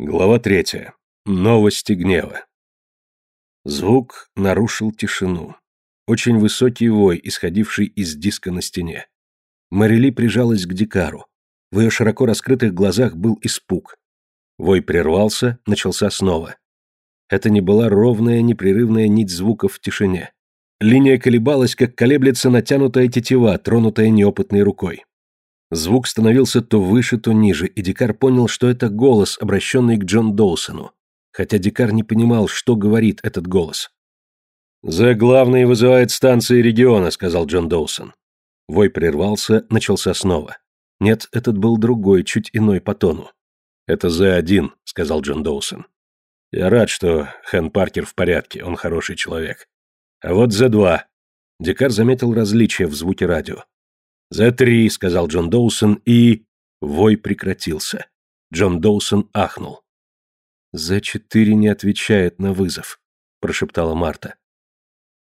Глава третья. Новости гнева. Звук нарушил тишину. Очень высокий вой, исходивший из диска на стене. Марили прижалась к Дикару. В ее широко раскрытых глазах был испуг. Вой прервался, начался снова. Это не была ровная, непрерывная нить звуков в тишине. Линия колебалась, как колеблется натянутая тетива, тронутая неопытной рукой. Звук становился то выше, то ниже, и Дикар понял, что это голос, обращенный к Джон Доусону, хотя Дикар не понимал, что говорит этот голос. «За главный вызывает станции региона», — сказал Джон Доусон. Вой прервался, начался снова. Нет, этот был другой, чуть иной по тону. «Это За-1», — сказал Джон Доусон. «Я рад, что Хэн Паркер в порядке, он хороший человек. А вот За-2». Дикар заметил различия в звуке радио. «За три», — сказал Джон Доусон, и... Вой прекратился. Джон Доусон ахнул. «За четыре не отвечает на вызов», — прошептала Марта.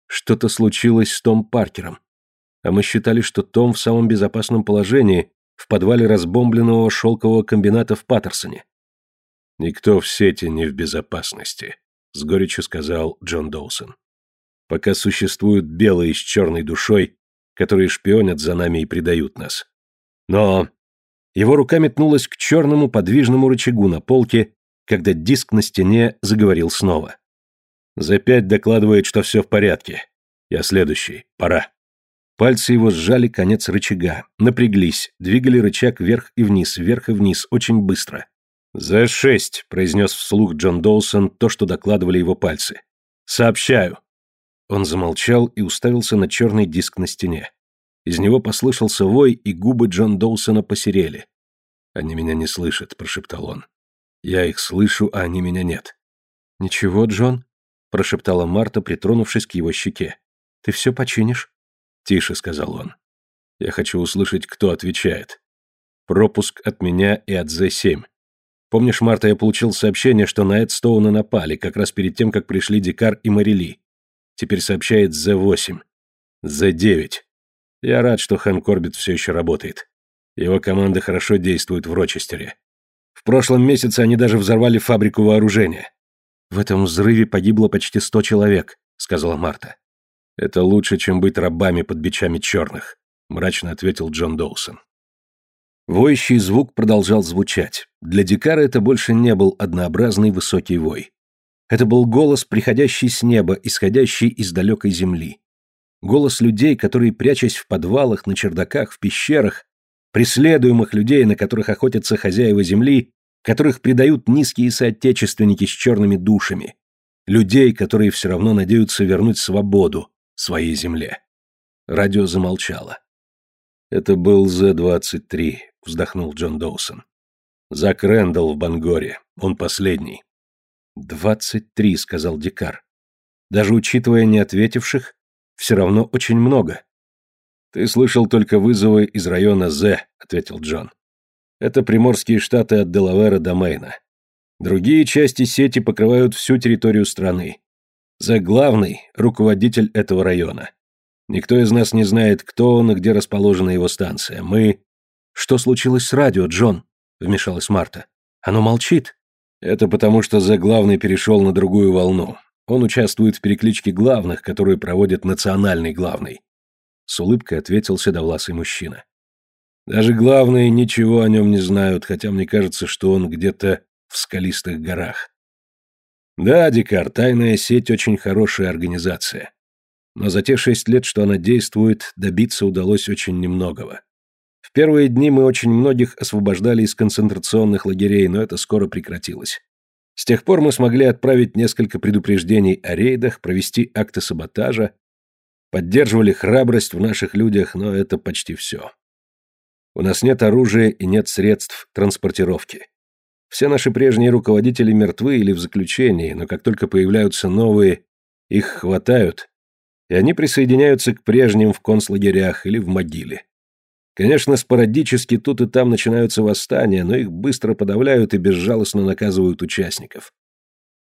«Что-то случилось с Том Паркером. А мы считали, что Том в самом безопасном положении, в подвале разбомбленного шелкового комбината в Паттерсоне». «Никто в сети не в безопасности», — с горечью сказал Джон Доусон. «Пока существуют белые с черной душой, которые шпионят за нами и предают нас. Но его рука метнулась к черному подвижному рычагу на полке, когда диск на стене заговорил снова. За пять докладывает, что все в порядке. Я следующий. Пора. Пальцы его сжали конец рычага, напряглись, двигали рычаг вверх и вниз, вверх и вниз, очень быстро. «За шесть», — произнес вслух Джон Доусон то, что докладывали его пальцы. «Сообщаю». Он замолчал и уставился на черный диск на стене. Из него послышался вой, и губы Джон Доусона посерели. «Они меня не слышат», — прошептал он. «Я их слышу, а они меня нет». «Ничего, Джон», — прошептала Марта, притронувшись к его щеке. «Ты все починишь?» «Тише», — сказал он. «Я хочу услышать, кто отвечает. Пропуск от меня и от З-7. Помнишь, Марта, я получил сообщение, что на Эд Стоуна напали, как раз перед тем, как пришли Дикар и Марили. Теперь сообщает З-8. З-9. Я рад, что Хэн Корбит все еще работает. Его команда хорошо действует в Рочестере. В прошлом месяце они даже взорвали фабрику вооружения. В этом взрыве погибло почти сто человек, сказала Марта. Это лучше, чем быть рабами под бичами черных, мрачно ответил Джон Доусон. Воющий звук продолжал звучать. Для Дикара это больше не был однообразный высокий вой. Это был голос, приходящий с неба, исходящий из далекой земли. Голос людей, которые, прячась в подвалах, на чердаках, в пещерах, преследуемых людей, на которых охотятся хозяева земли, которых предают низкие соотечественники с черными душами, людей, которые все равно надеются вернуть свободу своей земле. Радио замолчало. «Это был З-23», — вздохнул Джон Доусон. «Зак Рэндалл в Бангоре. Он последний». «Двадцать три», — сказал Дикар. «Даже учитывая не ответивших, все равно очень много». «Ты слышал только вызовы из района З», — ответил Джон. «Это приморские штаты от Делавера до Мэйна. Другие части сети покрывают всю территорию страны. З главный — руководитель этого района. Никто из нас не знает, кто он и где расположена его станция. Мы...» «Что случилось с радио, Джон?» — вмешалась Марта. «Оно молчит». Это потому, что за главный перешел на другую волну. Он участвует в перекличке главных, которую проводит национальный главный. С улыбкой ответил седовласый мужчина. Даже главные ничего о нем не знают, хотя мне кажется, что он где-то в скалистых горах. Да, Дикар, тайная сеть очень хорошая организация. Но за те шесть лет, что она действует, добиться удалось очень немногого. Первые дни мы очень многих освобождали из концентрационных лагерей, но это скоро прекратилось. С тех пор мы смогли отправить несколько предупреждений о рейдах, провести акты саботажа, поддерживали храбрость в наших людях, но это почти все. У нас нет оружия и нет средств транспортировки. Все наши прежние руководители мертвы или в заключении, но как только появляются новые, их хватают, и они присоединяются к прежним в концлагерях или в могиле. Конечно, спорадически тут и там начинаются восстания, но их быстро подавляют и безжалостно наказывают участников.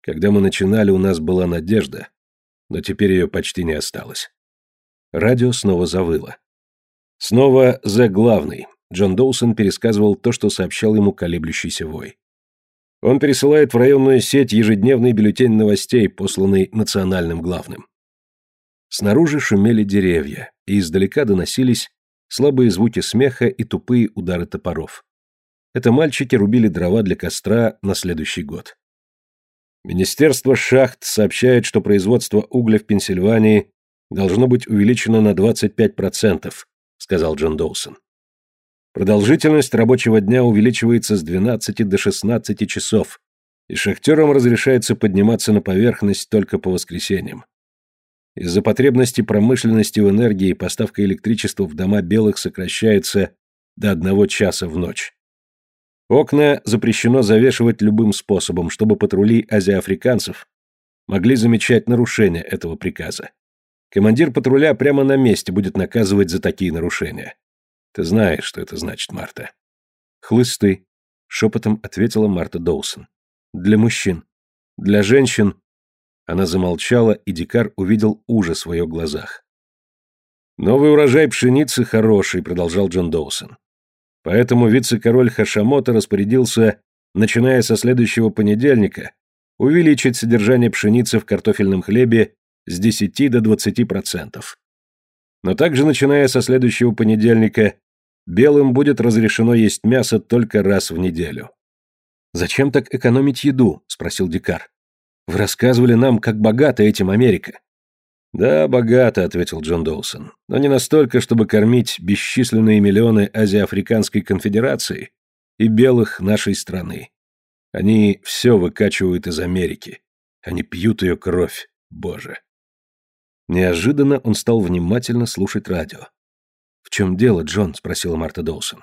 Когда мы начинали, у нас была надежда, но теперь ее почти не осталось. Радио снова завыло. Снова «Зе главный». Джон Доусон пересказывал то, что сообщал ему колеблющийся вой. Он пересылает в районную сеть ежедневный бюллетень новостей, посланный национальным главным. Снаружи шумели деревья, и издалека доносились слабые звуки смеха и тупые удары топоров. Это мальчики рубили дрова для костра на следующий год. Министерство шахт сообщает, что производство угля в Пенсильвании должно быть увеличено на 25%, сказал Джон Доусон. Продолжительность рабочего дня увеличивается с 12 до 16 часов, и шахтерам разрешается подниматься на поверхность только по воскресеньям. Из-за потребности промышленности в энергии поставка электричества в дома белых сокращается до одного часа в ночь. Окна запрещено завешивать любым способом, чтобы патрули азиафриканцев могли замечать нарушения этого приказа. Командир патруля прямо на месте будет наказывать за такие нарушения. Ты знаешь, что это значит, Марта. Хлысты, шепотом ответила Марта Доусон. Для мужчин. Для женщин. Она замолчала, и Дикар увидел ужас в ее глазах. Новый урожай пшеницы хороший, продолжал Джон Доусон. Поэтому вице-король Хашамото распорядился, начиная со следующего понедельника, увеличить содержание пшеницы в картофельном хлебе с 10 до 20%. Но также, начиная со следующего понедельника, белым будет разрешено есть мясо только раз в неделю. «Зачем так экономить еду?» – спросил Дикар. «Вы рассказывали нам, как богата этим Америка». «Да, богато», — ответил Джон Доусон, — «но не настолько, чтобы кормить бесчисленные миллионы Азиафриканской конфедерации и белых нашей страны. Они все выкачивают из Америки. Они пьют ее кровь, боже». Неожиданно он стал внимательно слушать радио. «В чем дело, Джон?» — спросила Марта Доусон.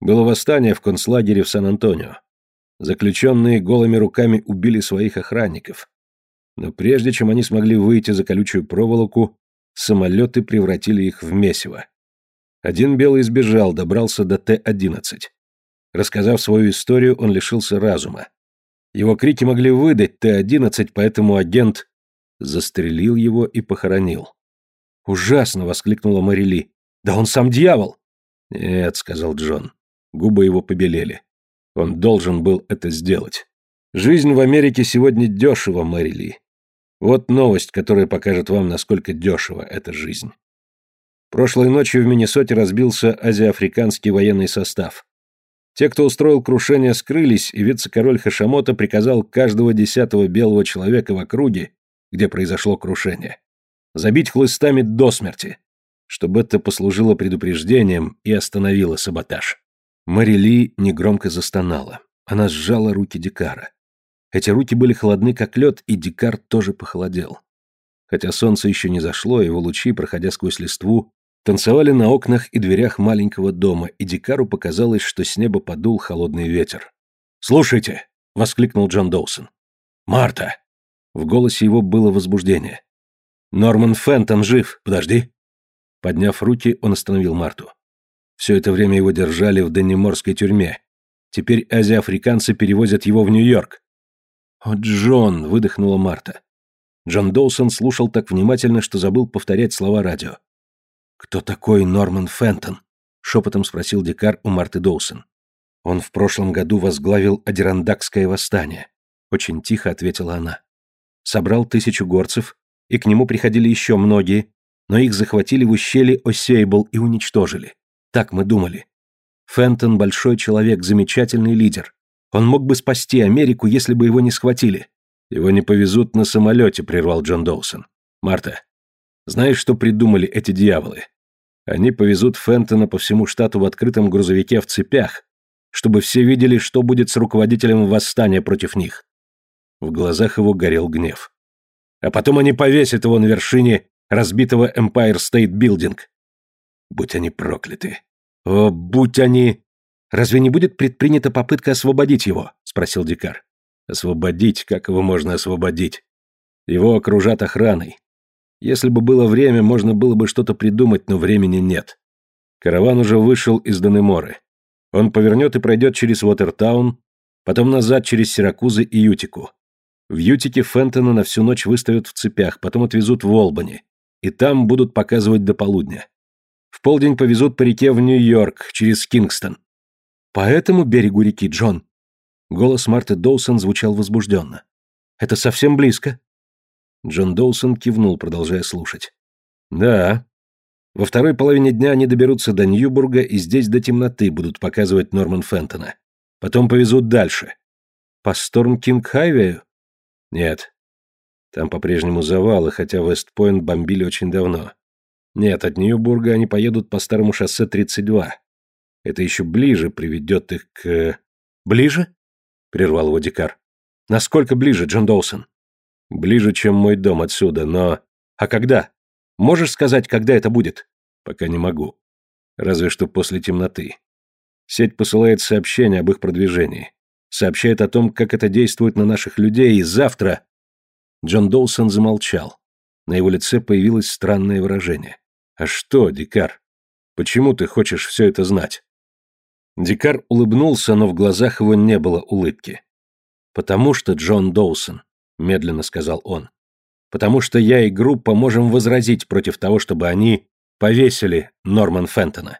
«Было восстание в концлагере в Сан-Антонио. Заключенные голыми руками убили своих охранников. Но прежде чем они смогли выйти за колючую проволоку, самолеты превратили их в месиво. Один белый сбежал, добрался до Т-11. Рассказав свою историю, он лишился разума. Его крики могли выдать Т-11, поэтому агент застрелил его и похоронил. «Ужасно!» — воскликнула Марили. «Да он сам дьявол!» «Нет», — сказал Джон. Губы его побелели. Он должен был это сделать. Жизнь в Америке сегодня дешево, Марили. Вот новость, которая покажет вам, насколько дешево эта жизнь. Прошлой ночью в Миннесоте разбился азиафриканский военный состав. Те, кто устроил крушение, скрылись, и вице-король Хашамото приказал каждого десятого белого человека в округе где произошло крушение. Забить хлыстами до смерти, чтобы это послужило предупреждением и остановило саботаж. Мэри Ли негромко застонала. Она сжала руки Дикара. Эти руки были холодны, как лед, и Дикар тоже похолодел. Хотя солнце еще не зашло, его лучи, проходя сквозь листву, танцевали на окнах и дверях маленького дома, и Дикару показалось, что с неба подул холодный ветер. «Слушайте!» — воскликнул Джон Доусон. «Марта!» В голосе его было возбуждение. «Норман Фентон жив! Подожди!» Подняв руки, он остановил Марту. Все это время его держали в Денниморской тюрьме. Теперь азиафриканцы перевозят его в Нью-Йорк. «О, Джон!» — выдохнула Марта. Джон Доусон слушал так внимательно, что забыл повторять слова радио. «Кто такой Норман Фентон?» — шепотом спросил Дикар у Марты Доусон. «Он в прошлом году возглавил Адирандакское восстание», — очень тихо ответила она собрал тысячу горцев, и к нему приходили еще многие, но их захватили в ущелье Осейбл и уничтожили. Так мы думали. Фентон большой человек, замечательный лидер. Он мог бы спасти Америку, если бы его не схватили. Его не повезут на самолете, прервал Джон Доусон. Марта, знаешь, что придумали эти дьяволы? Они повезут Фентона по всему штату в открытом грузовике в цепях, чтобы все видели, что будет с руководителем восстания против них. В глазах его горел гнев. А потом они повесят его на вершине разбитого Empire State Building. Будь они прокляты. О, будь они... Разве не будет предпринята попытка освободить его? Спросил Дикар. Освободить? Как его можно освободить? Его окружат охраной. Если бы было время, можно было бы что-то придумать, но времени нет. Караван уже вышел из Данеморы. Он повернет и пройдет через Уотертаун, потом назад через Сиракузы и Ютику. В Ютике Фентона на всю ночь выставят в цепях, потом отвезут в Олбани. И там будут показывать до полудня. В полдень повезут по реке в Нью-Йорк, через Кингстон. По этому берегу реки, Джон. Голос Марты Доусон звучал возбужденно. «Это совсем близко». Джон Доусон кивнул, продолжая слушать. «Да. Во второй половине дня они доберутся до Ньюбурга и здесь до темноты будут показывать Норман Фентона. Потом повезут дальше. По Сторм Кинг Хайвею? Нет. Там по-прежнему завалы, хотя Вестпойнт бомбили очень давно. Нет, от Ньюбурга они поедут по старому шоссе 32. Это еще ближе приведет их к... Ближе? Прервал его Дикар. Насколько ближе, Джон Доусон? Ближе, чем мой дом отсюда, но... А когда? Можешь сказать, когда это будет? Пока не могу. Разве что после темноты. Сеть посылает сообщение об их продвижении. Сообщает о том, как это действует на наших людей, и завтра... Джон Доусон замолчал. На его лице появилось странное выражение. «А что, Дикар? Почему ты хочешь все это знать?» Дикар улыбнулся, но в глазах его не было улыбки. «Потому что, Джон Доусон», — медленно сказал он, «потому что я и группа можем возразить против того, чтобы они повесили Норман Фентона.